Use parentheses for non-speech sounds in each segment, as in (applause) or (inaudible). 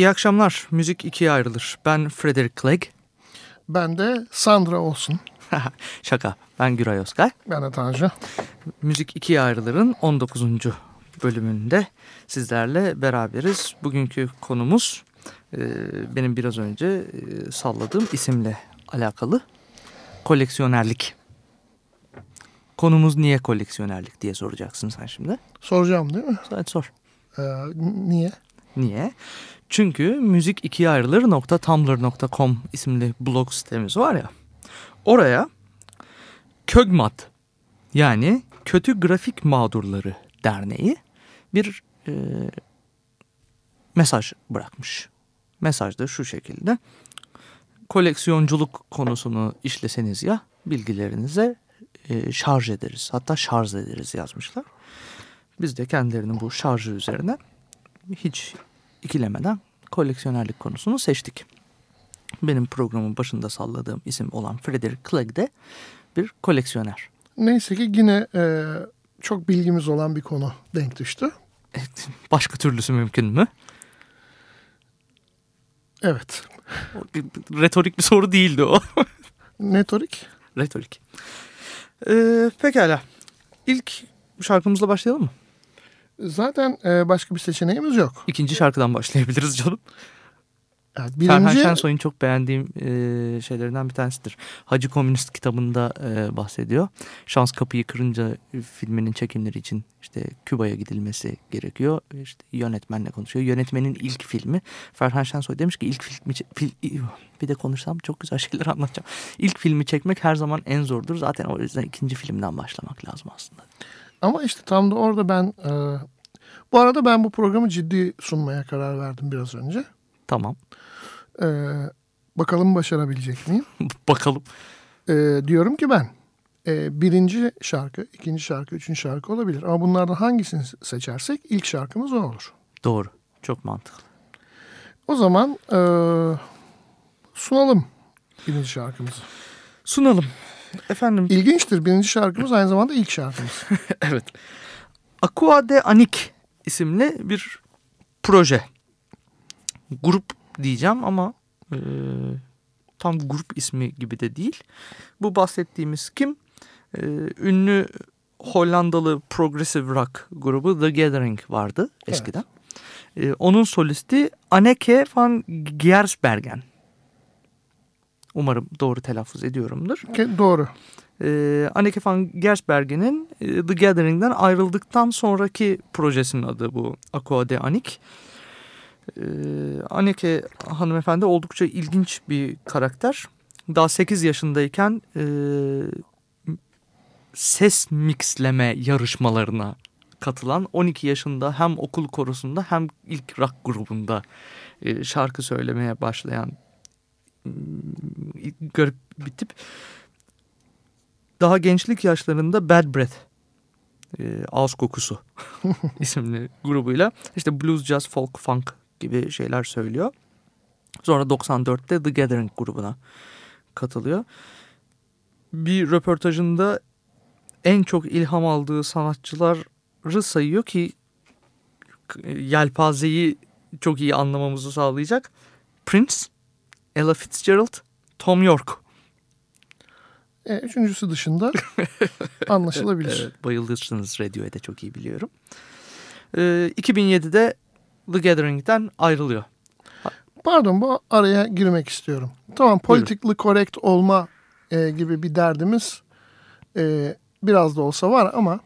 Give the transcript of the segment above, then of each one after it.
İyi akşamlar. Müzik ikiye ayrılır. Ben Frederick Clegg. Ben de Sandra olsun. (laughs) Şaka. Ben Güray Özkay. Ben de Tanju. Müzik ikiye ayrılırın 19. bölümünde sizlerle beraberiz. Bugünkü konumuz e, benim biraz önce e, salladığım isimle alakalı koleksiyonerlik. Konumuz niye koleksiyonerlik diye soracaksın sen şimdi. Soracağım değil mi? Hadi sor. Ee, niye? Niye? Çünkü müzik ikiye ayrılır.tumblr.com isimli blog sitemiz var ya. Oraya Kögmat yani Kötü Grafik Mağdurları Derneği bir e, mesaj bırakmış. Mesaj da şu şekilde. Koleksiyonculuk konusunu işleseniz ya bilgilerinize e, şarj ederiz. Hatta şarj ederiz yazmışlar. Biz de kendilerinin bu şarjı üzerine hiç ikilemeden koleksiyonerlik konusunu seçtik. Benim programın başında salladığım isim olan Frederick Clegg de bir koleksiyoner. Neyse ki yine e, çok bilgimiz olan bir konu denk düştü. Evet, başka türlüsü mümkün mü? Evet. Retorik bir soru değildi o. Netorik. Retorik. Ee, pekala. İlk şarkımızla başlayalım mı? Zaten e, başka bir seçeneğimiz yok. İkinci şarkıdan başlayabiliriz canım. Evet, Ferhan birinci Şensoy'un çok beğendiğim e, şeylerinden bir tanesidir. Hacı Komünist kitabında e, bahsediyor. Şans Kapıyı Kırınca filminin çekimleri için işte Küba'ya gidilmesi gerekiyor. İşte yönetmenle konuşuyor. Yönetmenin ilk filmi. Ferhan Şensoy demiş ki ilk filmi fil- bir de konuşsam çok güzel şeyler anlatacağım. İlk filmi çekmek her zaman en zordur. Zaten o yüzden ikinci filmden başlamak lazım aslında. Ama işte tam da orada ben e, bu arada ben bu programı ciddi sunmaya karar verdim biraz önce. Tamam. E, bakalım başarabilecek miyim? (laughs) Bakalım. E, diyorum ki ben e, birinci şarkı, ikinci şarkı, üçüncü şarkı olabilir. Ama bunlardan hangisini seçersek ilk şarkımız o olur. Doğru. Çok mantıklı. O zaman e, sunalım birinci şarkımızı. Sunalım. Efendim İlginçtir birinci şarkımız aynı zamanda ilk şarkımız. (laughs) evet. Aqua de Anik isimli bir proje. Grup diyeceğim ama e, tam grup ismi gibi de değil. Bu bahsettiğimiz kim? E, ünlü Hollandalı progressive rock grubu The Gathering vardı eskiden. E, onun solisti Anneke van Giersbergen. Umarım doğru telaffuz ediyorumdur. Ke- Doğru. Ee, Anneke van Gersbergen'in e, The Gathering'den ayrıldıktan sonraki projesinin adı bu Aqua de Anik. Ee, Anneke hanımefendi oldukça ilginç bir karakter. Daha 8 yaşındayken e, ses mixleme yarışmalarına katılan 12 yaşında hem okul korosunda hem ilk rock grubunda e, şarkı söylemeye başlayan garip bir tip daha gençlik yaşlarında Bad Breath e, ağız kokusu (laughs) isimli grubuyla işte blues, jazz, folk, funk gibi şeyler söylüyor. Sonra 94'te The Gathering grubuna katılıyor. Bir röportajında en çok ilham aldığı sanatçıları sayıyor ki yelpazeyi çok iyi anlamamızı sağlayacak. Prince, Ella Fitzgerald, Tom York. E, üçüncüsü dışında (laughs) anlaşılabilir. Evet, bayılırsınız Radio'ya çok iyi biliyorum. Ee, 2007'de The Gathering'den ayrılıyor. Pardon bu araya girmek istiyorum. Tamam politically correct olma e, gibi bir derdimiz e, biraz da olsa var ama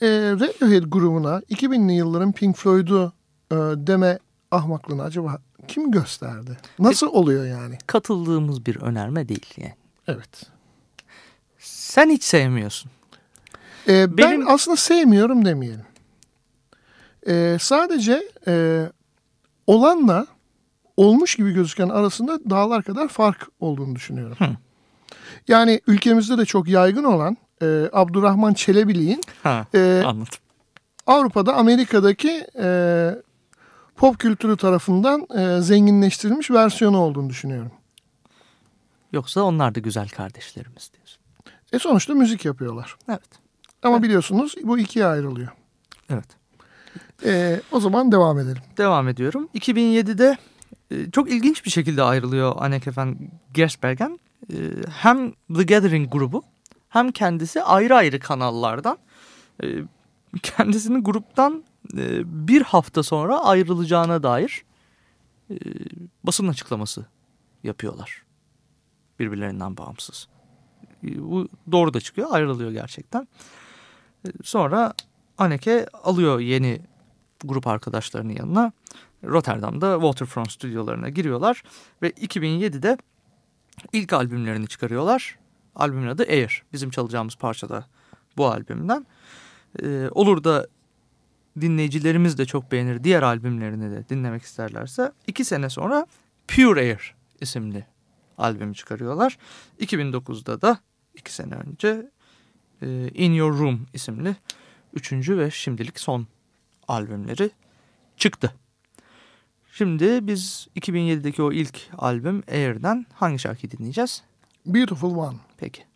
e, Radiohead grubuna 2000'li yılların Pink Floyd'u e, deme ahmaklığını acaba kim gösterdi? Nasıl oluyor yani? Katıldığımız bir önerme değil yani. Evet. Sen hiç sevmiyorsun. E, Benim- Ben aslında sevmiyorum demeyelim. E, sadece e, olanla olmuş gibi gözüken arasında dağlar kadar fark olduğunu düşünüyorum. Hı. Yani ülkemizde de çok yaygın olan e, Abdurrahman Çelebili'nin Ha, e, anladım. Avrupa'da Amerika'daki e, pop kültürü tarafından e, zenginleştirilmiş versiyonu olduğunu düşünüyorum. Yoksa onlar da güzel kardeşlerimiz diyorsun. E sonuçta müzik yapıyorlar. Evet. Ama biliyorsunuz bu ikiye ayrılıyor. Evet. E, o zaman devam edelim. Devam ediyorum. 2007'de e, çok ilginç bir şekilde ayrılıyor Anneke van Gersbergen. E, Hem The Gathering grubu hem kendisi ayrı ayrı kanallardan e, (laughs) kendisinin gruptan e, bir hafta sonra ayrılacağına dair e, basın açıklaması yapıyorlar. Birbirlerinden bağımsız. E, Bu doğru da çıkıyor ayrılıyor gerçekten. Sonra Anneke alıyor yeni grup arkadaşlarının yanına. Rotterdam'da Waterfront stüdyolarına giriyorlar ve 2007'de ilk albümlerini çıkarıyorlar. Albümün adı Air. Bizim çalacağımız parça da bu albümden. Ee, olur da dinleyicilerimiz de çok beğenir. Diğer albümlerini de dinlemek isterlerse iki sene sonra Pure Air isimli albümü çıkarıyorlar. 2009'da da iki sene önce e, In Your Room isimli üçüncü ve şimdilik son albümleri çıktı. Şimdi biz 2007'deki o ilk albüm Air'den hangi şarkıyı dinleyeceğiz? Beautiful One. Peki.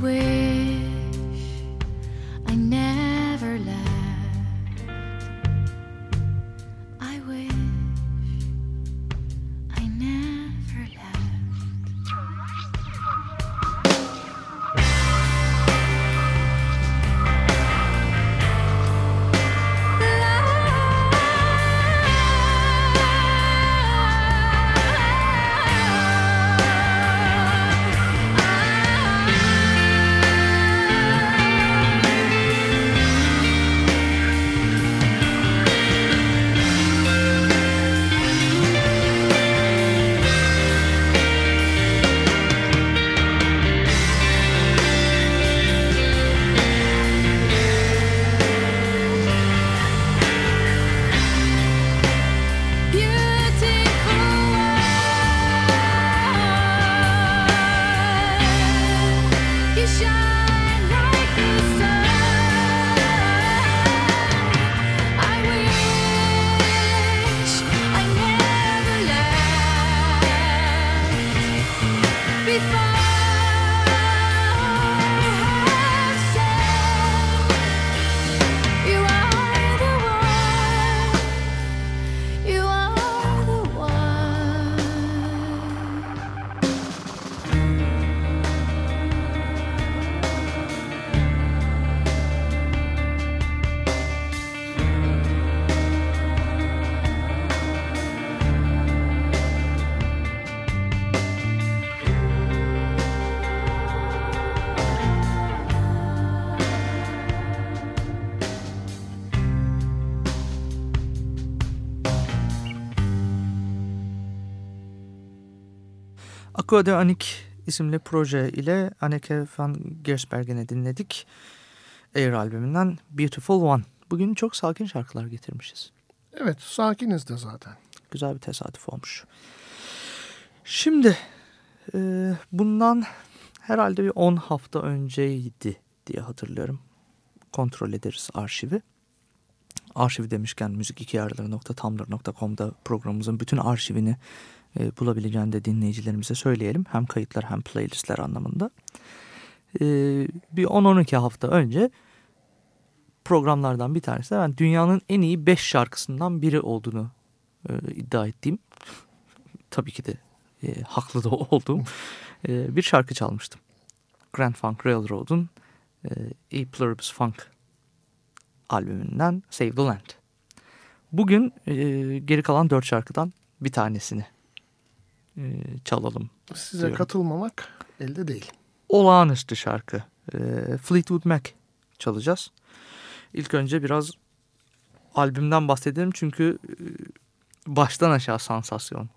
I Aqua de Anik isimli proje ile Anneke van Gersbergen'i dinledik. Air albümünden Beautiful One. Bugün çok sakin şarkılar getirmişiz. Evet sakiniz de zaten. Güzel bir tesadüf olmuş. Şimdi e, bundan herhalde bir 10 hafta önceydi diye hatırlıyorum. Kontrol ederiz arşivi. Arşiv demişken müzik2yarları.tumblr.com'da programımızın bütün arşivini e, bulabileceğini de dinleyicilerimize söyleyelim. Hem kayıtlar hem playlistler anlamında. E, bir 10-12 hafta önce programlardan bir tanesi ben dünyanın en iyi 5 şarkısından biri olduğunu e, iddia ettiğim (laughs) tabii ki de e, haklı da olduğum e, bir şarkı çalmıştım. Grand Funk Railroad'un e, A Pluribus Funk albümünden Save the Land. Bugün e, geri kalan dört şarkıdan bir tanesini e, çalalım. Size Diyorum. katılmamak elde değil. Olağanüstü şarkı. E, Fleetwood Mac çalacağız. İlk önce biraz albümden bahsedelim çünkü e, baştan aşağı sansasyon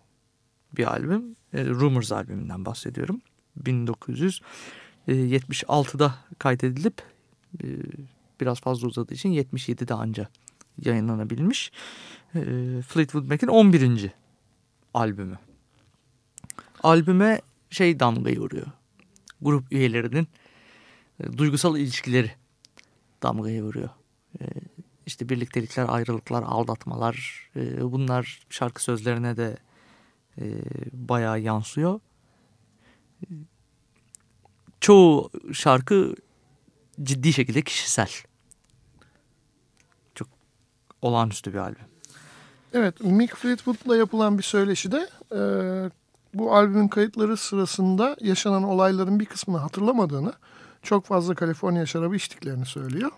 bir albüm. E, Rumors albümünden bahsediyorum. 1976'da kaydedilip e, biraz fazla uzadığı için 77'de anca yayınlanabilmiş. E, Fleetwood Mac'in 11. albümü. Albüme şey damgayı vuruyor. Grup üyelerinin e, duygusal ilişkileri damgayı vuruyor. E, işte birliktelikler, ayrılıklar, aldatmalar e, bunlar şarkı sözlerine de e, bayağı yansıyor. E, Çoğu şarkı ciddi şekilde kişisel. Çok olağanüstü bir albüm. Evet Mick Fleetwood'la yapılan bir söyleşide e, bu albümün kayıtları sırasında yaşanan olayların bir kısmını hatırlamadığını, çok fazla Kaliforniya şarabı içtiklerini söylüyor.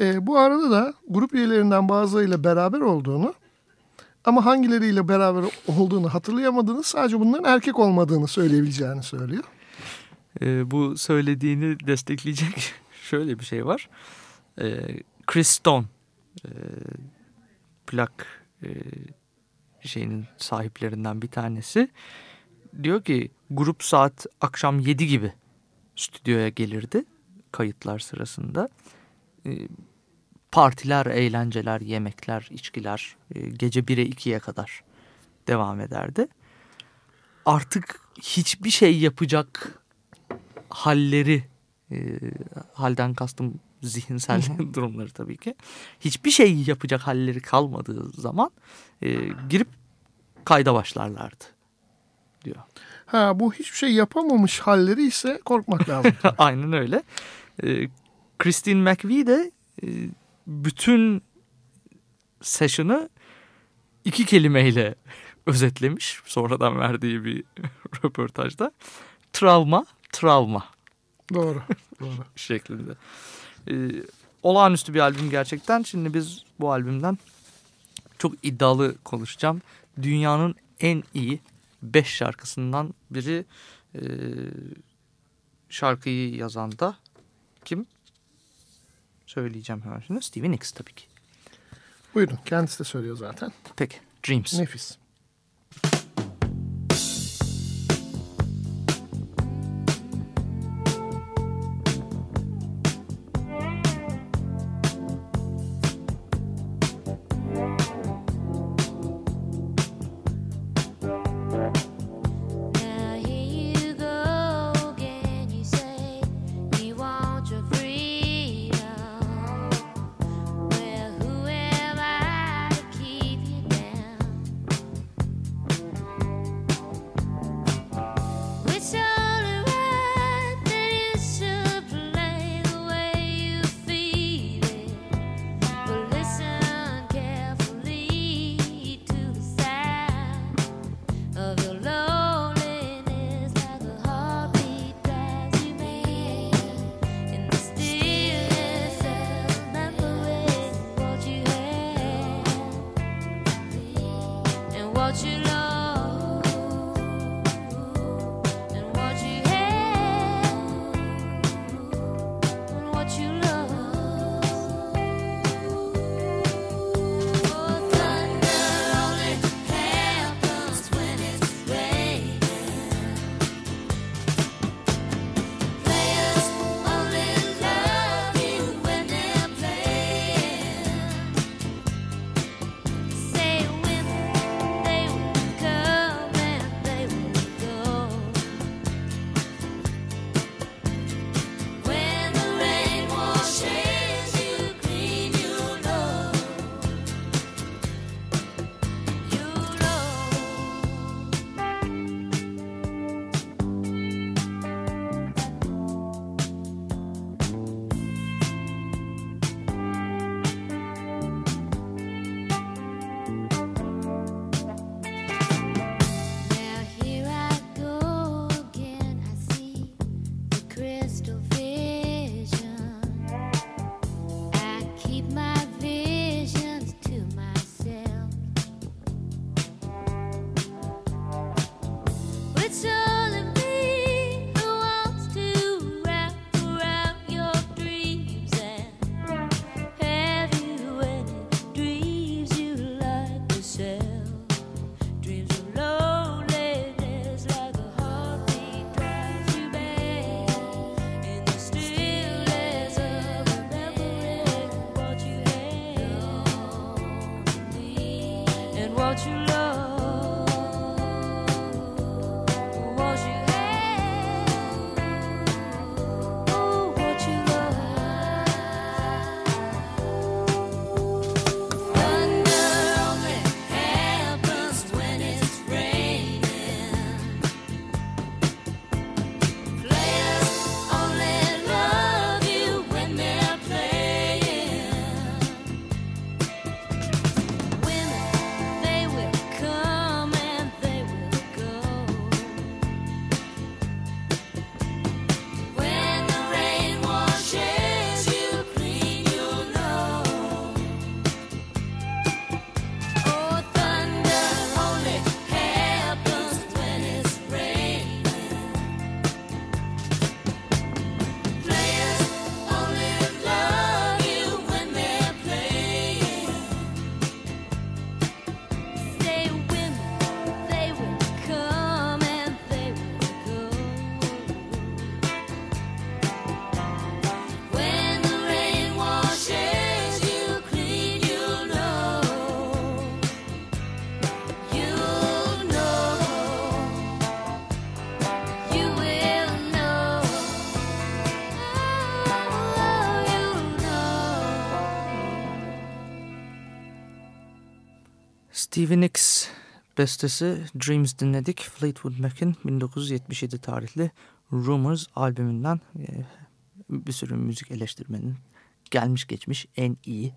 E, bu arada da grup üyelerinden bazılarıyla beraber olduğunu ama hangileriyle beraber olduğunu hatırlayamadığını sadece bunların erkek olmadığını söyleyebileceğini söylüyor. E, bu söylediğini destekleyecek (laughs) şöyle bir şey var. E, Chris Stone e, plak e, şeyinin sahiplerinden bir tanesi diyor ki grup saat akşam 7 gibi stüdyoya gelirdi kayıtlar sırasında. E, partiler, eğlenceler, yemekler, içkiler e, gece 1'e 2'ye kadar devam ederdi. Artık hiçbir şey yapacak halleri e, halden kastım zihinsel (laughs) durumları tabii ki. Hiçbir şey yapacak halleri kalmadığı zaman e, girip kayda başlarlardı diyor. Ha bu hiçbir şey yapamamış halleri ise korkmak (laughs) lazım. Aynen öyle. E, Christine McVie de e, bütün session'ı iki kelimeyle (laughs) özetlemiş. Sonradan verdiği bir röportajda. Travma, travma Doğru. Doğru. şeklinde. Ee, olağanüstü bir albüm gerçekten. Şimdi biz bu albümden çok iddialı konuşacağım. Dünyanın en iyi 5 şarkısından biri e, şarkıyı yazan da kim? Söyleyeceğim hemen şimdi. Stevie Nicks tabii ki. Buyurun kendisi de söylüyor zaten. Peki. Dreams. Nefis. Stevie Nicks bestesi Dreams dinledik. Fleetwood Mac'in 1977 tarihli Rumors albümünden e, bir sürü müzik eleştirmenin gelmiş geçmiş en iyi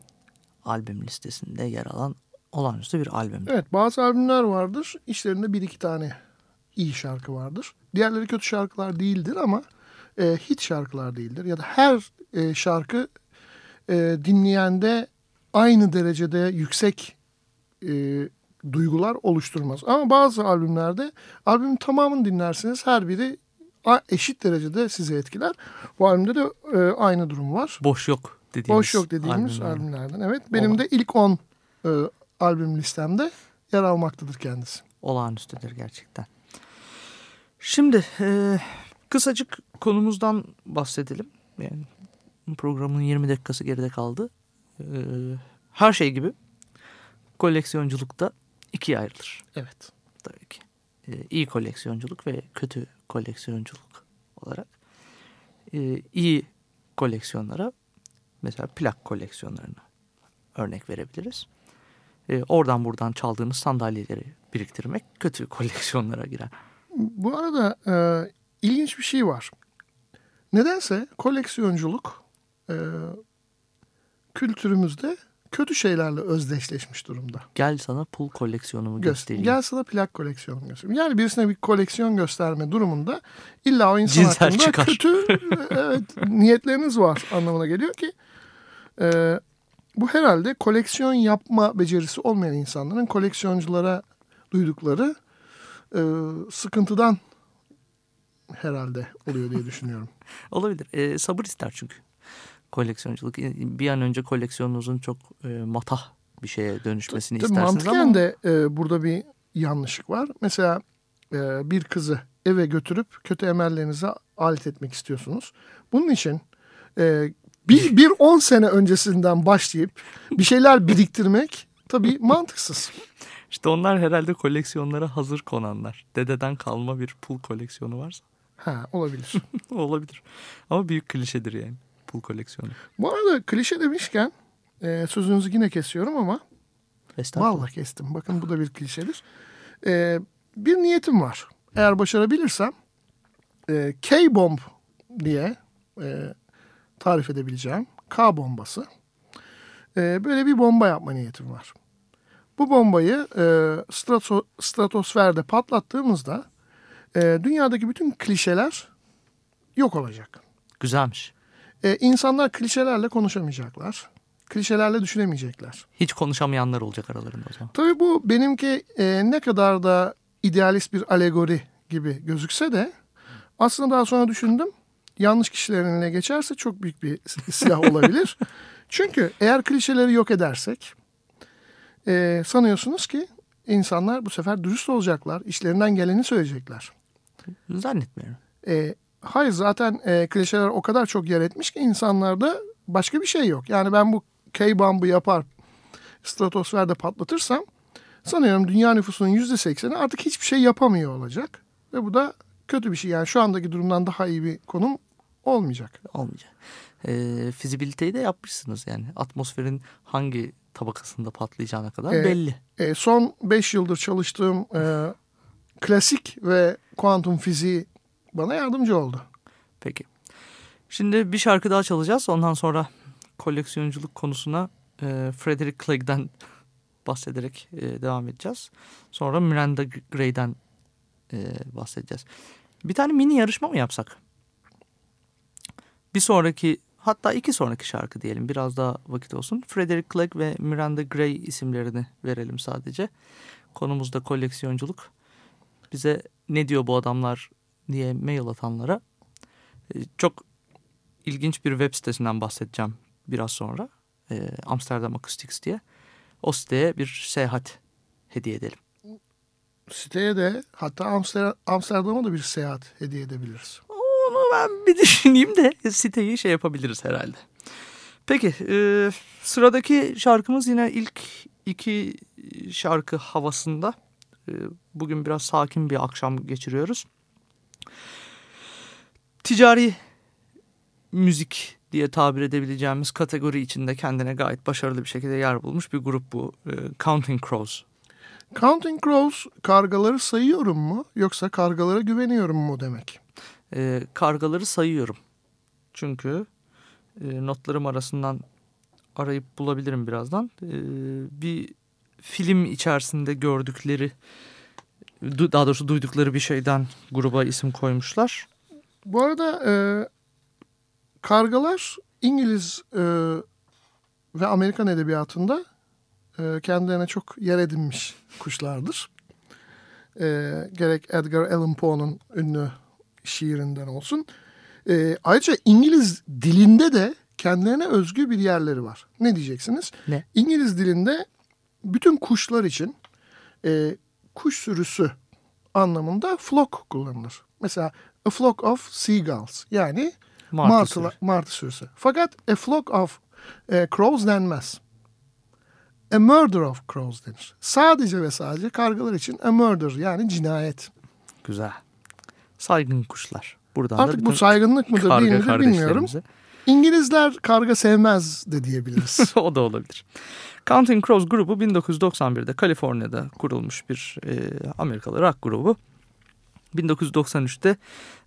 albüm listesinde yer alan olağanüstü bir albüm. Evet bazı albümler vardır. İçlerinde bir iki tane iyi şarkı vardır. Diğerleri kötü şarkılar değildir ama e, hit şarkılar değildir. Ya da her e, şarkı e, dinleyende aynı derecede yüksek e, duygular oluşturmaz. Ama bazı albümlerde albümün tamamını dinlersiniz. Her biri eşit derecede sizi etkiler. Bu albümde de e, aynı durum var. Boş yok dediğimiz. Boş yok dediğimiz albümler. albümlerden. Evet benim Olan. de ilk 10 e, albüm listemde yer almaktadır kendisi. olağanüstüdür gerçekten. Şimdi e, kısacık konumuzdan bahsedelim. Yani programın 20 dakikası geride kaldı. E, her şey gibi koleksiyonculukta ikiye ayrılır Evet. tabii ki. E, iyi koleksiyonculuk ve kötü koleksiyonculuk olarak. E, iyi koleksiyonlara mesela plak koleksiyonlarına örnek verebiliriz. E, oradan buradan çaldığınız sandalyeleri biriktirmek kötü (laughs) koleksiyonlara girer. Bu arada e, ilginç bir şey var. Nedense koleksiyonculuk e, kültürümüzde kötü şeylerle özdeşleşmiş durumda. Gel sana pul koleksiyonumu Gö- göstereyim. Gel sana plak koleksiyonu göstereyim. Yani birisine bir koleksiyon gösterme durumunda illa o insan Cinsel hakkında çıkar. kötü (laughs) evet, niyetleriniz var anlamına geliyor ki e, bu herhalde koleksiyon yapma becerisi olmayan insanların koleksiyonculara duydukları e, sıkıntıdan herhalde oluyor diye düşünüyorum. (laughs) Olabilir. E, sabır ister çünkü koleksiyonculuk. E, Bir an önce koleksiyonunuzun çok e, matah bir şeye dönüşmesini Tabii istersiniz mantıken ama de e, burada bir yanlışlık var. Mesela e, bir kızı eve götürüp kötü emellerinize alet etmek istiyorsunuz. Bunun için e, bir, bir 10 sene öncesinden başlayıp bir şeyler biriktirmek tabii (laughs) mantıksız. işte onlar herhalde koleksiyonlara hazır konanlar. Dededen kalma bir pul koleksiyonu varsa Ha olabilir. (laughs) olabilir. Ama büyük klişedir yani pul koleksiyonu. Bu arada klişe demişken e, sözünüzü yine kesiyorum ama. Vallahi kestim. Bakın bu da bir klişedir. Ee, bir niyetim var. Eğer başarabilirsem e, K-bomb diye e, tarif edebileceğim K bombası. E, böyle bir bomba yapma niyetim var. Bu bombayı e, strato, stratosferde patlattığımızda e, dünyadaki bütün klişeler yok olacak. Güzelmiş. E, insanlar klişelerle konuşamayacaklar. Klişelerle düşünemeyecekler. Hiç konuşamayanlar olacak aralarında o zaman. Tabii bu benimki e, ne kadar da idealist bir alegori gibi gözükse de aslında daha sonra düşündüm. Yanlış kişilerin eline geçerse çok büyük bir silah olabilir. (laughs) Çünkü eğer klişeleri yok edersek e, sanıyorsunuz ki insanlar bu sefer dürüst olacaklar. işlerinden geleni söyleyecekler. Zannetmiyorum. E, hayır zaten e, klişeler o kadar çok yer etmiş ki insanlarda başka bir şey yok. Yani ben bu K-bomb'ı yapar stratosferde patlatırsam sanıyorum dünya nüfusunun %80'i artık hiçbir şey yapamıyor olacak. Ve bu da kötü bir şey. Yani şu andaki durumdan daha iyi bir konum olmayacak. Olmayacak. E, fizibiliteyi de yapmışsınız yani. Atmosferin hangi tabakasında patlayacağına kadar E, belli. E, son 5 yıldır çalıştığım e, klasik ve kuantum fiziği bana yardımcı oldu. Peki. Şimdi bir şarkı daha çalacağız. Ondan sonra koleksiyonculuk konusuna e, Frederick Clegg'den (laughs) bahsederek e, devam edeceğiz. Sonra Miranda Gray'den e, bahsedeceğiz. Bir tane mini yarışma mı yapsak? Bir sonraki hatta iki sonraki şarkı diyelim biraz daha vakit olsun. Frederick Clegg ve Miranda Gray isimlerini verelim sadece. Konumuz da koleksiyonculuk. Bize ne diyor bu adamlar diye mail atanlara e, çok ilginç bir web sitesinden bahsedeceğim biraz sonra. E, Amsterdam Acoustics diye. O siteye bir seyahat hediye edelim. Siteye de hatta Amster- Amsterdam'a da bir seyahat hediye edebiliriz. Onu ben bir (laughs) düşüneyim de siteyi şey yapabiliriz herhalde. Peki e, sıradaki şarkımız yine ilk iki şarkı havasında. E, bugün biraz sakin bir akşam geçiriyoruz. Ticari müzik diye tabir edebileceğimiz kategori içinde kendine gayet başarılı bir şekilde yer bulmuş bir grup bu. E, Counting Crows. Counting Crows kargaları sayıyorum mu yoksa kargalara güveniyorum mu demek? e, kargaları sayıyorum. Çünkü e, notlarım arasından arayıp bulabilirim birazdan. E, bir film içerisinde gördükleri, daha doğrusu duydukları bir şeyden gruba isim koymuşlar. Bu arada e, kargalar İngiliz e, ve Amerikan edebiyatında e, kendilerine çok yer edinmiş kuşlardır. E, gerek Edgar Allan Poe'nun ünlü şiirinden olsun. E, ayrıca İngiliz dilinde de kendilerine özgü bir yerleri var. Ne diyeceksiniz? Ne? İngiliz dilinde bütün kuşlar için e, kuş sürüsü anlamında flock kullanılır. Mesela a flock of seagulls yani Martı martılar, sürüsü. martı sürüsü. Fakat a flock of e, crows denmez. A murder of crows denir. Sadece ve sadece kargalar için a murder yani cinayet. Güzel. Saygın kuşlar. Buradan da Artık bu saygınlık mıdır değil midir bilmiyorum. İngilizler karga sevmez de diyebiliriz. (laughs) o da olabilir. Counting Crows grubu 1991'de Kaliforniya'da kurulmuş bir e, Amerikalı rock grubu. 1993'te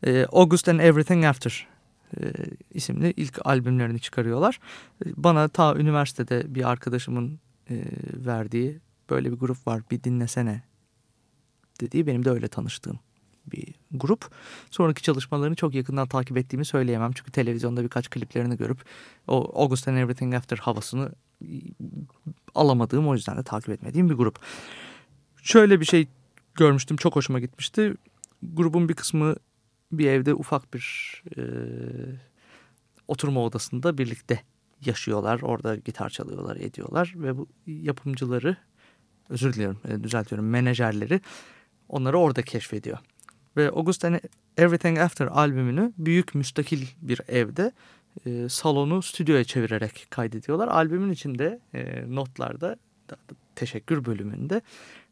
e, August and Everything After e, isimli ilk albümlerini çıkarıyorlar. E, Bana ta üniversitede bir arkadaşımın e, verdiği böyle bir grup var bir dinlesene dediği benim de öyle tanıştığım bir grup. Sonraki çalışmalarını çok yakından takip ettiğimi söyleyemem. Çünkü televizyonda birkaç kliplerini görüp o August and Everything After havasını alamadığım o yüzden de takip etmediğim bir grup. Şöyle bir şey görmüştüm çok hoşuma gitmişti. Grubun bir kısmı bir evde ufak bir e, oturma odasında birlikte yaşıyorlar. Orada gitar çalıyorlar, ediyorlar ve bu yapımcıları özür diliyorum e, düzeltiyorum menajerleri onları orada keşfediyor. Ve August and Everything After albümünü büyük müstakil bir evde e, salonu stüdyoya çevirerek kaydediyorlar. Albümün içinde e, notlarda da- da- teşekkür bölümünde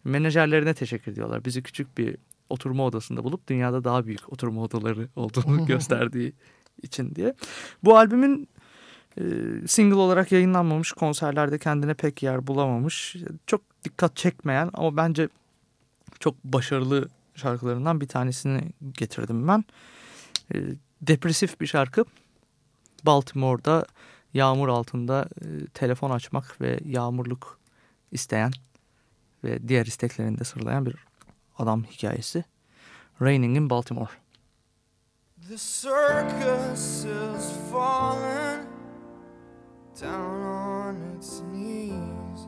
menajerlerine teşekkür ediyorlar. Bizi küçük bir oturma odasında bulup dünyada daha büyük oturma odaları (laughs) olduğunu gösterdiği için diye. Bu albümün e, single olarak yayınlanmamış konserlerde kendine pek yer bulamamış. Çok dikkat çekmeyen ama bence çok başarılı şarkılarından bir tanesini getirdim ben. E, depresif bir şarkı. Baltimore'da yağmur altında e, telefon açmak ve yağmurluk isteyen ve diğer isteklerini de sırlayan bir adam hikayesi. Raining in Baltimore. The circus is falling down on its knees.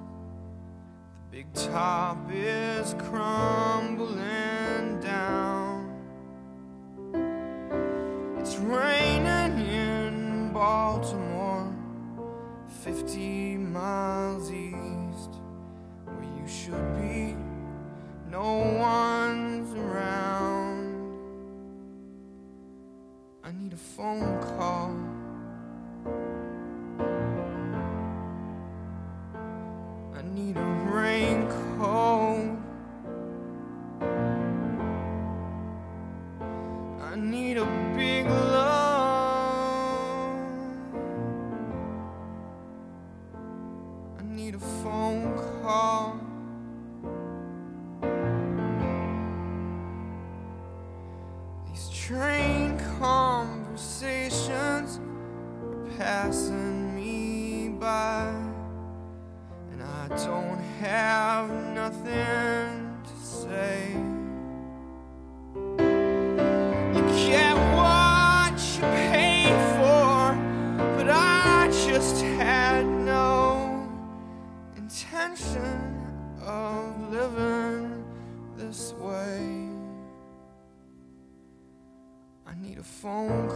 The big top is crumbling down. It's raining in Baltimore, 50 miles east, where you should be. No one's around. I need a phone call. Train conversations are passing me by, and I don't have nothing phone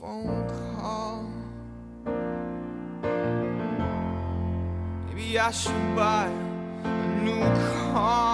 phone call. Maybe I should buy a new car.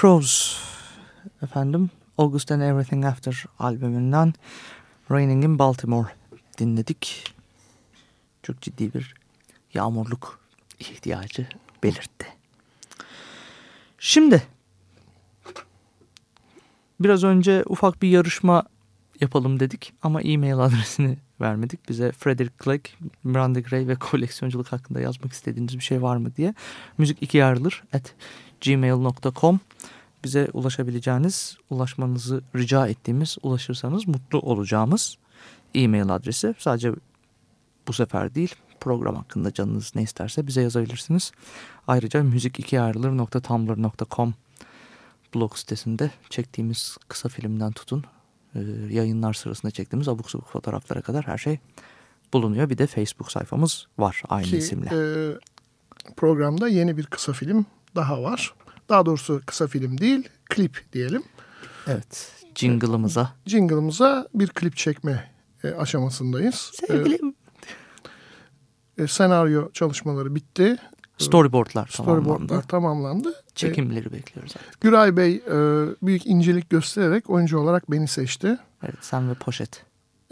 Crows efendim. August and Everything After albümünden Raining in Baltimore dinledik. Çok ciddi bir yağmurluk ihtiyacı belirtti. Şimdi biraz önce ufak bir yarışma yapalım dedik ama e-mail adresini vermedik. Bize Frederick Clegg, Miranda Gray ve koleksiyonculuk hakkında yazmak istediğiniz bir şey var mı diye müzik iki yarılır at gmail.com bize ulaşabileceğiniz, ulaşmanızı rica ettiğimiz, ulaşırsanız mutlu olacağımız e-mail adresi. Sadece bu sefer değil, program hakkında canınız ne isterse bize yazabilirsiniz. Ayrıca müzik2ayrılır.tumblr.com blog sitesinde çektiğimiz kısa filmden tutun, e, yayınlar sırasında çektiğimiz abuk sabuk fotoğraflara kadar her şey bulunuyor. Bir de Facebook sayfamız var aynı Ki isimle. e, programda yeni bir kısa film daha var. Daha doğrusu kısa film değil, klip diyelim. Evet, jingle'ımıza. Jingle'ımıza bir klip çekme e, aşamasındayız. E, Sevgili e, senaryo çalışmaları bitti. storyboardlar tamamlandı. Storyboardlar tamamlandı. E, Çekimleri bekliyoruz artık. Güray Bey e, büyük incelik göstererek oyuncu olarak beni seçti. Evet, sen ve Poşet.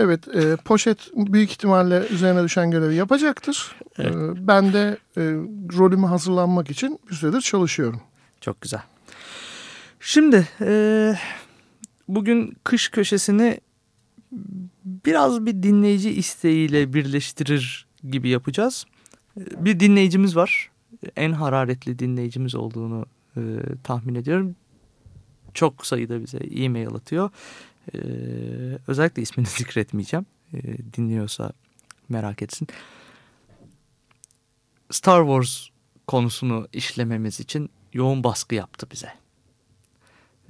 Evet, e, poşet büyük ihtimalle üzerine düşen görevi yapacaktır. E, ben de e, rolümü hazırlanmak için bir süredir çalışıyorum. Çok güzel. Şimdi e, bugün kış köşesini biraz bir dinleyici isteğiyle birleştirir gibi yapacağız. E, Bir dinleyicimiz var. En hararetli dinleyicimiz olduğunu e, tahmin ediyorum. Çok sayıda bize e-mail atıyor. E, özellikle ismini (laughs) zikretmeyeceğim. E, dinliyorsa merak etsin. Star Wars konusunu işlememiz için yoğun baskı yaptı bize.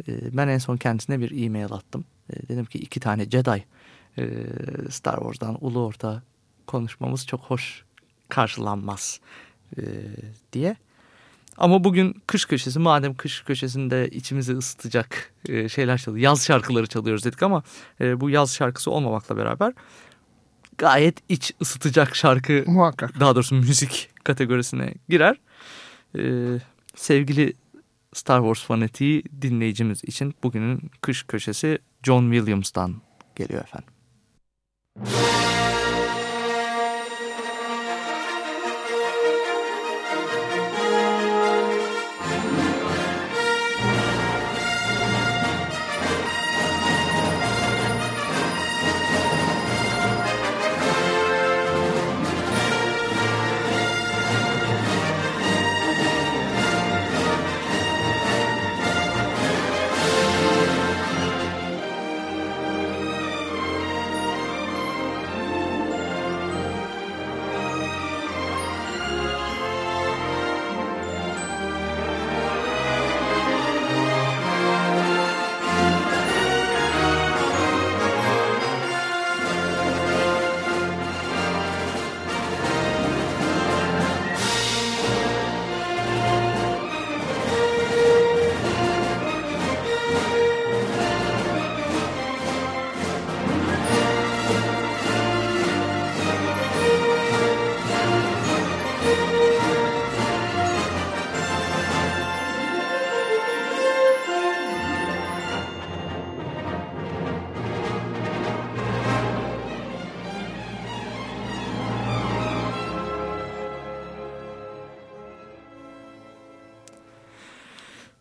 Ee, Ben en son kendisine bir e-mail attım. Ee, Dedim ki iki tane Jedi e, Star Wars'dan ulu orta konuşmamız çok hoş karşılanmaz e, diye. Ama bugün kış köşesi madem kış köşesinde içimizi ısıtacak e, şeyler çalıyor. Yaz şarkıları çalıyoruz dedik ama e, bu yaz şarkısı olmamakla beraber gayet iç ısıtacak şarkı Muhakkak. daha doğrusu müzik kategorisine girer. Ee, sevgili Star Wars fanatiği dinleyicimiz için bugünün kış köşesi John Williams'tan geliyor efendim.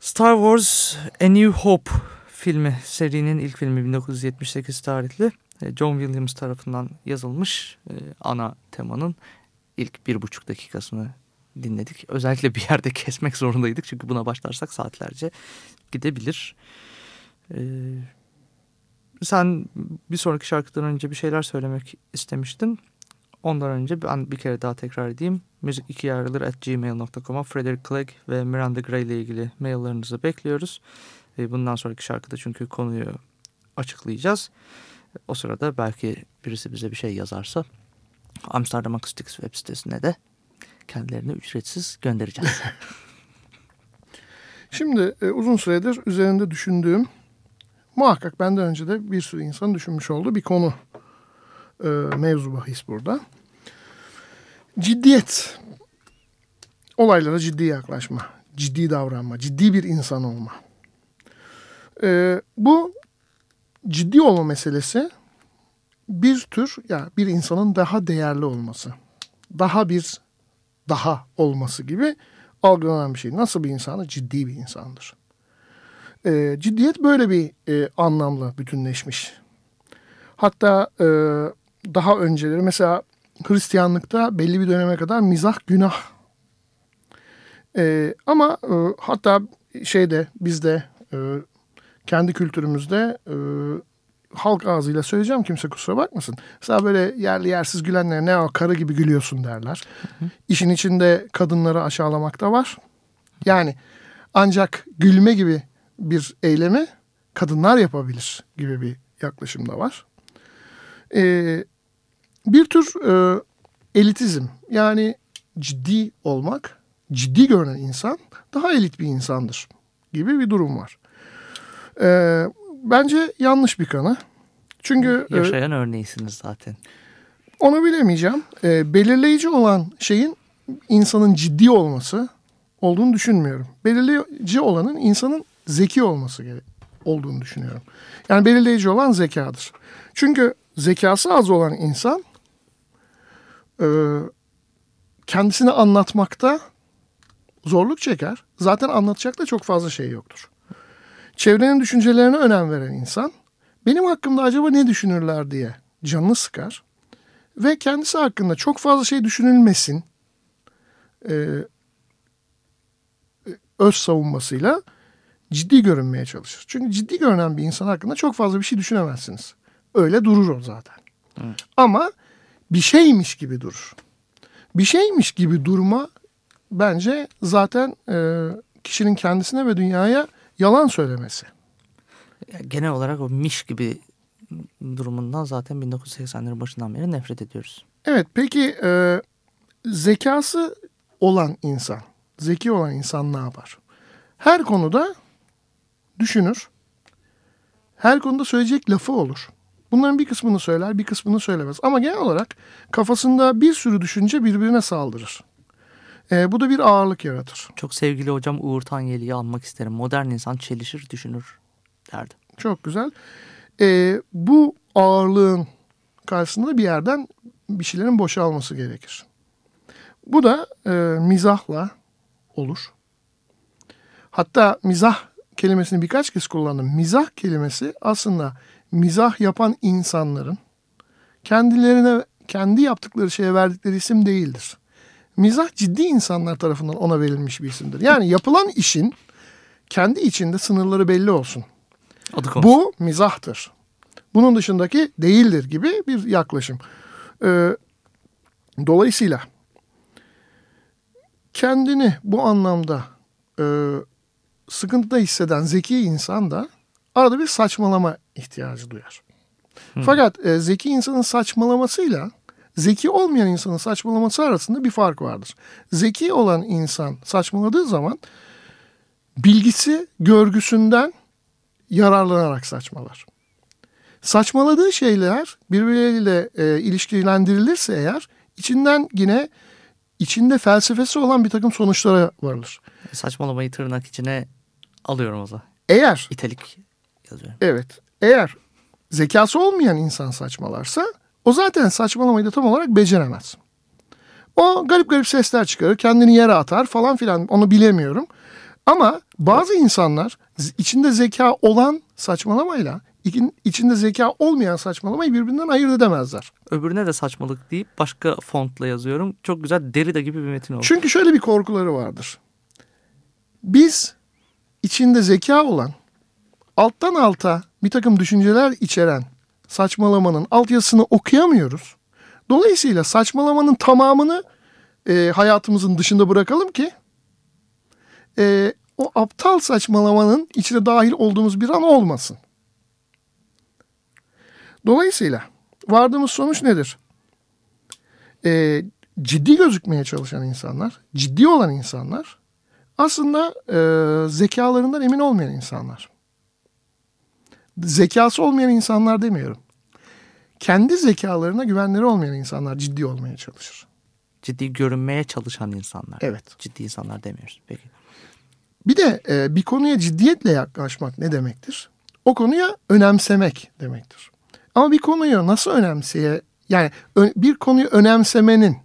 Star Wars A New Hope filmi serinin ilk filmi 1978 tarihli e, John Williams tarafından yazılmış e, ana temanın ilk bir buçuk dakikasını dinledik. Özellikle bir yerde (laughs) kesmek zorundaydık çünkü buna başlarsak saatlerce gidebilir. E, sen bir sonraki şarkıdan önce bir şeyler söylemek istemiştin. Ondan önce ben bir kere daha tekrar edeyim. Müzik ikiye ayrılır at gmail.com'a Frederick Clegg ve Miranda Gray ile ilgili maillerinizi bekliyoruz. E, Bundan sonraki şarkıda çünkü konuyu açıklayacağız. O sırada belki birisi bize bir şey yazarsa Amsterdam Acoustics web sitesine de kendilerini ücretsiz göndereceğiz. (laughs) Şimdi e, uzun süredir üzerinde düşündüğüm muhakkak benden önce de bir sürü insan düşünmüş olduğu bir konu e, mevzu bahis burada. Ciddiyet. Olaylara ciddi yaklaşma, ciddi davranma, ciddi bir insan olma. E, bu ciddi olma meselesi bir tür ya bir insanın daha değerli olması, daha bir daha olması gibi algılanan bir şey. Nasıl bir insanı? Ciddi bir insandır. E, ciddiyet böyle bir e, anlamla bütünleşmiş. Hatta e, daha önceleri mesela Hristiyanlıkta belli bir döneme kadar mizah günah. E, ama e, hatta şeyde bizde e, kendi kültürümüzde e, halk ağzıyla söyleyeceğim kimse kusura bakmasın. Mesela böyle yerli yersiz gülenler ne o karı gibi gülüyorsun derler. İşin içinde kadınları aşağılamak da var. Yani ancak gülme gibi bir eylemi kadınlar yapabilir gibi bir yaklaşım da var. Ee, bir tür e, elitizm yani ciddi olmak, ciddi görünen insan daha elit bir insandır gibi bir durum var. Ee, bence yanlış bir kanı. Çünkü e, Yaşayan örneğisiniz zaten. onu bilemeyeceğim. Ee, belirleyici olan şeyin insanın ciddi olması olduğunu düşünmüyorum. Belirleyici olanın insanın zeki olması gere- olduğunu düşünüyorum. Yani belirleyici olan zekadır. Çünkü zekası az olan insan e, kendisini anlatmakta zorluk çeker. Zaten anlatacak da çok fazla şey yoktur. Çevrenin düşüncelerine önem veren insan benim hakkımda acaba ne düşünürler diye canını sıkar. Ve kendisi hakkında çok fazla şey düşünülmesin e, e, öz savunmasıyla ciddi görünmeye çalışır. Çünkü ciddi görünen bir insan hakkında çok fazla bir şey düşünemezsiniz. Öyle durur o zaten. Ama bir şeymiş gibi durur. Bir şeymiş gibi durma bence zaten e, kişinin kendisine ve dünyaya yalan söylemesi. Genel olarak o miş gibi durumundan zaten 1980'lerin başından beri nefret ediyoruz. Evet peki e, zekası olan insan, zeki olan insan ne yapar? Her konuda düşünür. Her konuda söyleyecek lafı olur. Bunların bir kısmını söyler, bir kısmını söylemez. Ama genel olarak kafasında bir sürü düşünce birbirine saldırır. E, bu da bir ağırlık yaratır. Çok sevgili hocam Uğur Tanyeli'yi almak isterim. Modern insan çelişir, düşünür derdi. Çok güzel. E, bu ağırlığın karşısında da bir yerden bir şeylerin boşalması gerekir. Bu da e, mizahla olur. Hatta mizah kelimesini birkaç kez kullandım. Mizah kelimesi aslında mizah yapan insanların kendilerine kendi yaptıkları şeye verdikleri isim değildir. Mizah ciddi insanlar tarafından ona verilmiş bir isimdir. Yani yapılan işin kendi içinde sınırları belli olsun. Adı konusu. Bu mizahtır. Bunun dışındaki değildir gibi bir yaklaşım. Ee, dolayısıyla kendini bu anlamda e, sıkıntıda hisseden zeki insan da arada bir saçmalama ihtiyacı duyar. Fakat e, zeki insanın saçmalamasıyla zeki olmayan insanın saçmalaması arasında bir fark vardır. Zeki olan insan saçmaladığı zaman bilgisi görgüsünden yararlanarak saçmalar. Saçmaladığı şeyler birbirleriyle e, ilişkilendirilirse eğer içinden yine içinde felsefesi olan bir takım sonuçlara varılır. Saçmalamayı tırnak içine alıyorum o zaman. Eğer İtelik yazıyorum. evet eğer zekası olmayan insan saçmalarsa o zaten saçmalamayı da tam olarak beceremez. O garip garip sesler çıkarır, kendini yere atar falan filan onu bilemiyorum. Ama bazı insanlar içinde zeka olan saçmalamayla içinde zeka olmayan saçmalamayı birbirinden ayırt edemezler. Öbürüne de saçmalık deyip başka fontla yazıyorum. Çok güzel Derrida gibi bir metin oldu. Çünkü şöyle bir korkuları vardır. Biz içinde zeka olan, alttan alta bir takım düşünceler içeren saçmalamanın altyazısını okuyamıyoruz. Dolayısıyla saçmalamanın tamamını e, hayatımızın dışında bırakalım ki e, o aptal saçmalamanın içine dahil olduğumuz bir an olmasın. Dolayısıyla vardığımız sonuç nedir? E, ciddi gözükmeye çalışan insanlar, ciddi olan insanlar aslında e, zekalarından emin olmayan insanlar. Zekası olmayan insanlar demiyorum. Kendi zekalarına güvenleri olmayan insanlar ciddi olmaya çalışır. Ciddi görünmeye çalışan insanlar. Evet. Ciddi insanlar demiyoruz. Peki. Bir de e, bir konuya ciddiyetle yaklaşmak ne demektir? O konuya önemsemek demektir. Ama bir konuyu nasıl önemseye yani bir konuyu önemsemenin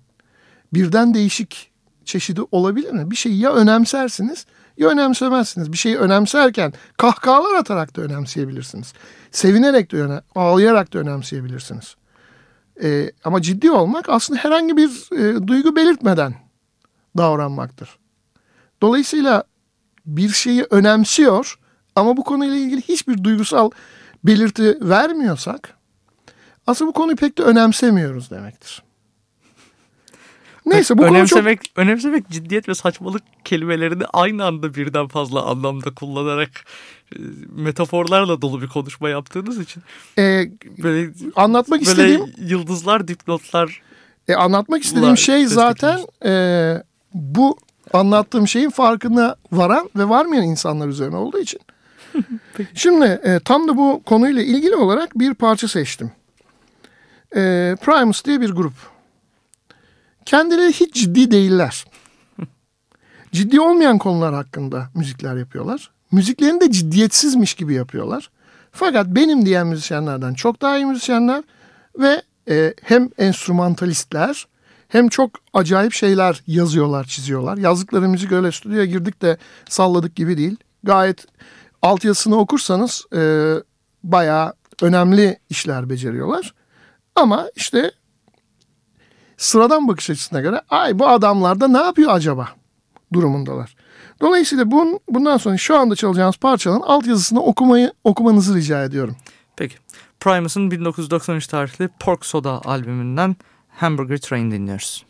birden değişik çeşidi olabilir mi? Bir şeyi ya önemsersiniz ya önemsemezsiniz. Bir şeyi önemserken kahkahalar atarak da önemseyebilirsiniz. Sevinerek de öne, ağlayarak da önemseyebilirsiniz. E, ama ciddi olmak aslında herhangi bir e, duygu belirtmeden davranmaktır. Dolayısıyla bir şeyi önemsiyor ama bu konuyla ilgili hiçbir duygusal belirti vermiyorsak aslında bu konuyu pek de önemsemiyoruz demektir. Neyse bu konu çok önemsemek, önemsemek ciddiyet ve saçmalık kelimelerini aynı anda birden fazla anlamda kullanarak e, metaforlarla dolu bir konuşma yaptığınız için e, böyle anlatmak böyle istediğim yıldızlar, dipnotlar e, anlatmak istediğim şey zaten e, bu anlattığım şeyin farkına varan ve varmayan insanlar üzerine olduğu için. (laughs) Şimdi e, tam da bu konuyla ilgili olarak bir parça seçtim. E, Primus diye bir grup. Kendileri hiç ciddi değiller. ciddi olmayan konular hakkında müzikler yapıyorlar. Müziklerini de ciddiyetsizmiş gibi yapıyorlar. Fakat benim diyen müzisyenlerden çok daha iyi müzisyenler Ve e, hem enstrümantalistler hem çok acayip şeyler yazıyorlar, çiziyorlar. Yazdıkları müzik öyle stüdyoya girdik de salladık gibi değil. Gayet altyazısını okursanız e, bayağı önemli işler beceriyorlar. Ama işte sıradan bakış açısına göre ay bu adamlar da ne yapıyor acaba durumundalar. Dolayısıyla bun, bundan sonra şu anda çalacağımız parçanın altyazısını okumayı okumanızı rica ediyorum. Peki. Primus'un 1993 tarihli Pork Soda albümünden Hamburger Train dinliyoruz.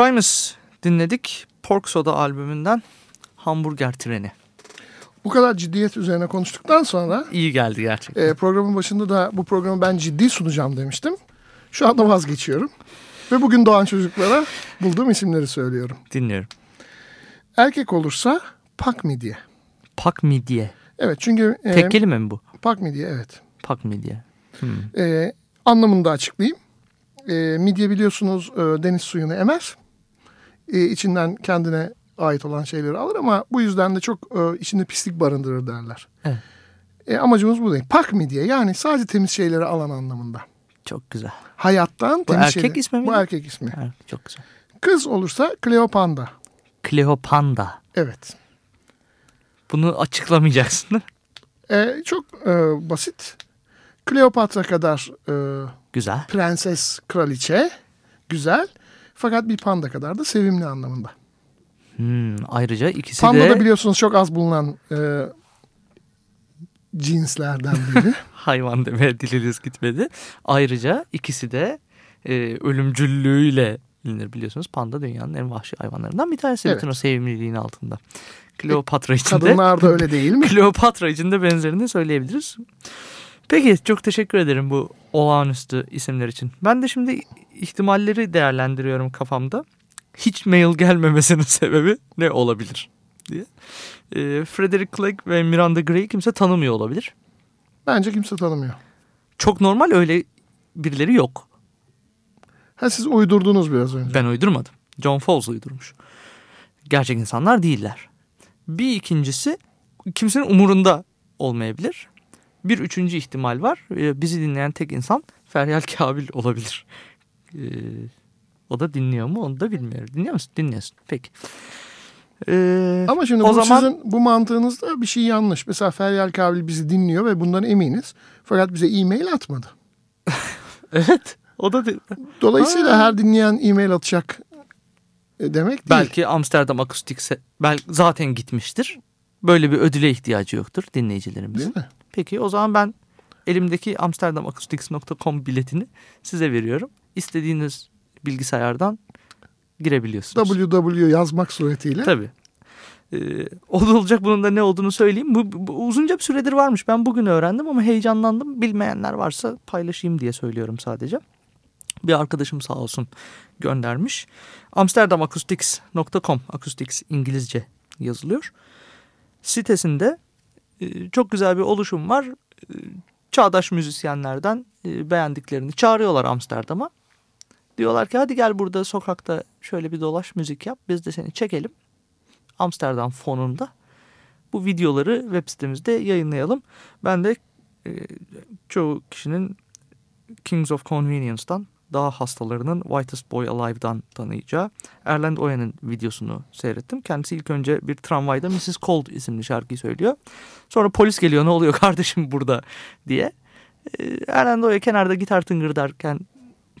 Primus dinledik. Pork Soda albümünden Hamburger Treni. Bu kadar ciddiyet üzerine konuştuktan sonra İyi geldi gerçekten. e, programın başında da bu programı ben ciddi sunacağım demiştim. Şu anda vazgeçiyorum. Ve bugün doğan çocuklara bulduğum isimleri söylüyorum. Dinliyorum. Erkek olursa Pak Midye. Pak midye. Evet çünkü e, Tek kelime mi bu? Pak Midye evet. Pak midye. E, anlamını da açıklayayım. E, midye biliyorsunuz e, deniz suyunu emer. E, içinden kendine ait olan şeyleri alır ama bu yüzden de çok e, içinde pislik barındırır derler. Evet. E, amacımız bu değil. Pak midye yani sadece temiz şeyleri alan anlamında. Çok güzel. Hayattan Bu temiz erkek şeyleri- ismi mi? Bu erkek ismi. Evet, çok güzel. Kız olursa Kleopanda. Kleopanda. Evet. Bunu açıklamayacaksın değil mi? E, çok e, basit. Kleopatra kadar e, Güzel. prenses, kraliçe, güzel. Fakat bir panda kadar da sevimli anlamında. Hmm, ayrıca ikisi Panda de da biliyorsunuz çok az bulunan e, cinslerden biri. (laughs) hayvan demeye diliniz gitmedi. Ayrıca ikisi de e, ölümcüllüğüyle bilinir biliyorsunuz. Panda dünyanın en vahşi hayvanlarından bir tanesi. Evet. Bütün o sevimliliğin altında. Kleopatra için de Kadınlar da öyle değil mi? (laughs) Kleopatra için de benzerini söyleyebiliriz. Peki çok teşekkür ederim bu olağanüstü isimler için. Ben de şimdi ihtimalleri değerlendiriyorum kafamda. Hiç mail gelmemesinin (laughs) sebebi ne olabilir diye. E, Frederick Clegg ve Miranda Gray kimse tanımıyor olabilir. Bence kimse tanımıyor. Çok normal öyle birileri yok. Ha siz uydurdunuz biraz önce. Ben uydurmadım. John Fowles uydurmuş. Gerçek insanlar değiller. Bir ikincisi kimsenin umurunda olmayabilir. Bir üçüncü ihtimal var. Ee, Bizi dinleyen tek insan Feryal Kabil olabilir. Ee, o da dinliyor mu onu da bilmiyorum. Dinliyor musun? Dinliyorsun. Peki. Ee, Ama şimdi o bu zaman sizin bu mantığınızda bir şey yanlış. Mesela Feryal Kabil bizi dinliyor ve bundan eminiz. Fakat bize e-mail atmadı. (laughs) evet o da Dolayısıyla Ha. her dinleyen e-mail atacak e, demek değil. belki Amsterdam Akustikse belki zaten gitmiştir. Böyle bir ödüle ihtiyacı yoktur dinleyicilerimizin. Değil mi? Peki o zaman ben elimdeki amsterdamacoustics.com biletini size veriyorum. İstediğiniz bilgisayardan girebiliyorsunuz. www yazmak suretiyle. Tabii. Ee, o da olacak bunun da ne olduğunu söyleyeyim. Bu, bu uzunca bir süredir varmış. Ben bugün öğrendim ama heyecanlandım. Bilmeyenler varsa paylaşayım diye söylüyorum sadece. Bir arkadaşım sağ olsun göndermiş. amsterdamacoustics.com Acoustics İngilizce yazılıyor. Sitesinde çok güzel bir oluşum var. E, Çağdaş müzisyenlerden e, beğendiklerini çağırıyorlar Amsterdam'a. Diyorlar ki hadi gel burada sokakta şöyle bir dolaş müzik yap. Biz de seni çekelim. Amsterdam fonunda. Bu videoları web sitemizde yayınlayalım. Ben de e, çoğu kişinin Kings of Convenience'dan daha hastalarının Whitest Boy Alive'dan tanıyacağı Erland Oya'nın videosunu seyrettim. Kendisi ilk önce bir tramvayda Mrs. Cold isimli şarkıyı söylüyor. Sonra polis geliyor ne oluyor kardeşim burada diye. E, Erland Oya kenarda gitar tıngırdarken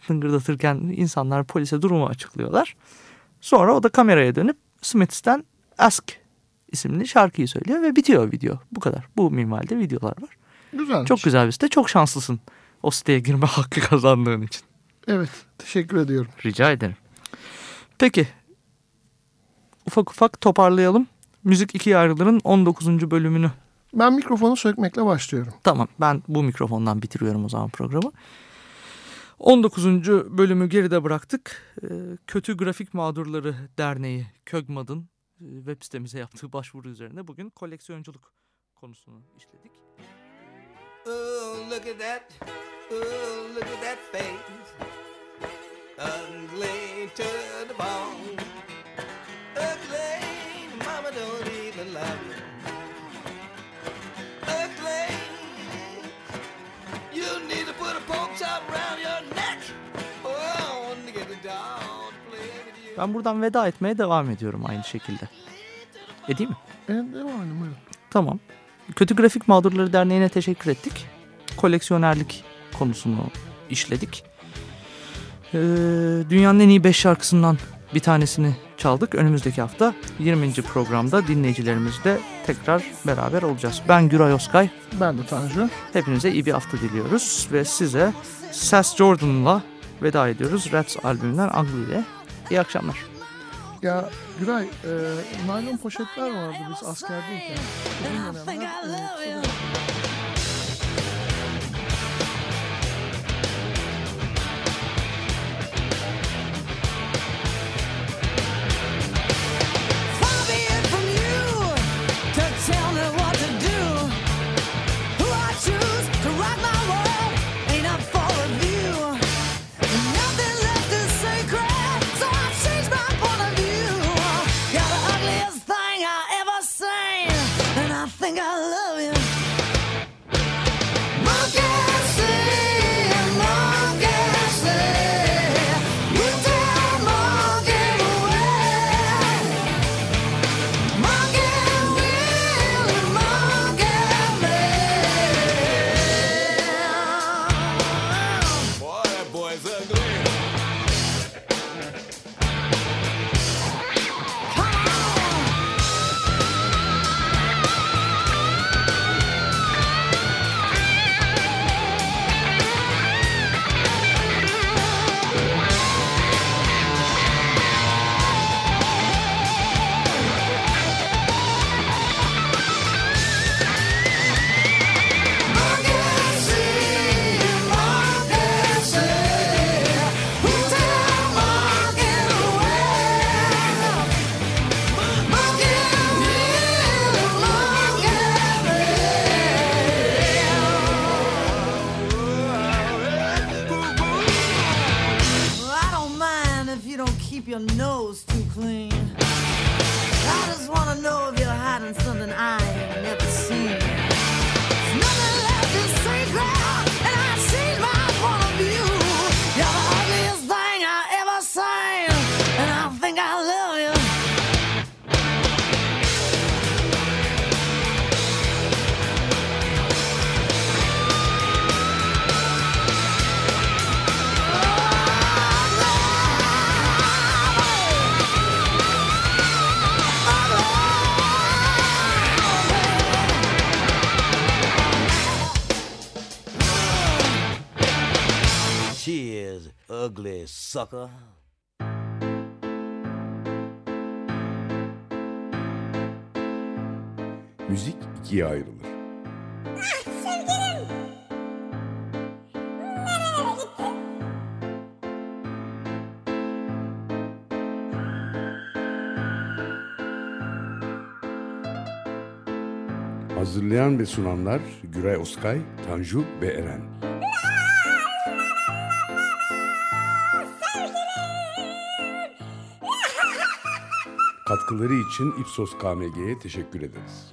tıngırdatırken insanlar polise durumu açıklıyorlar. Sonra o da kameraya dönüp Smiths'ten Ask isimli şarkıyı söylüyor ve bitiyor video. Bu kadar. Bu minvalde videolar var. Güzelmiş. Çok güzel bir site. Çok şanslısın o siteye girme (laughs) hakkı kazandığın için. Evet. Teşekkür ediyorum. Rica ederim. Peki. Ufak ufak toparlayalım. Müzik ikiye ayrılırın 19. bölümünü. Ben mikrofonu sökmekle başlıyorum. Tamam ben bu mikrofondan bitiriyorum o zaman programı. 19. bölümü geride bıraktık. Ee, Kötü Grafik Mağdurları Derneği KÖGMAD'ın e, web sitemize yaptığı başvuru üzerine bugün koleksiyonculuk konusunu işledik. Oh, look at that. Oh, look at that face. Ugly to the bone. Ugly, mama don't even love you. Ugly, you need to put a pork chop around your neck. Oh, I want to get a dog to play with you. Ben buradan veda etmeye devam ediyorum aynı şekilde. Edeyim mi? Evet, devam edin buyurun. Tamam. Kötü Grafik Mağdurları Derneği'ne teşekkür ettik. Koleksiyonerlik konusunu işledik. Ee, dünyanın en iyi 5 şarkısından bir tanesini çaldık. Önümüzdeki hafta 20. programda dinleyicilerimizle tekrar beraber olacağız. Ben Güray Oskay. Ben de Tanju. Hepinize iyi bir hafta diliyoruz ve size Seth Jordan'la veda ediyoruz. Rats albümünden Angli ile. İyi akşamlar. Ya Güray, e, naylon poşetler vardı biz askerdeyken. Uzun dönemler. E, sucker. Müzik ikiye ayrılır. Ah sevgilim! Nerelere gittin? Hazırlayan ve sunanlar Güray Oskay, Tanju ve Eren. Katkıları için Ipsos KMG'ye teşekkür ederiz.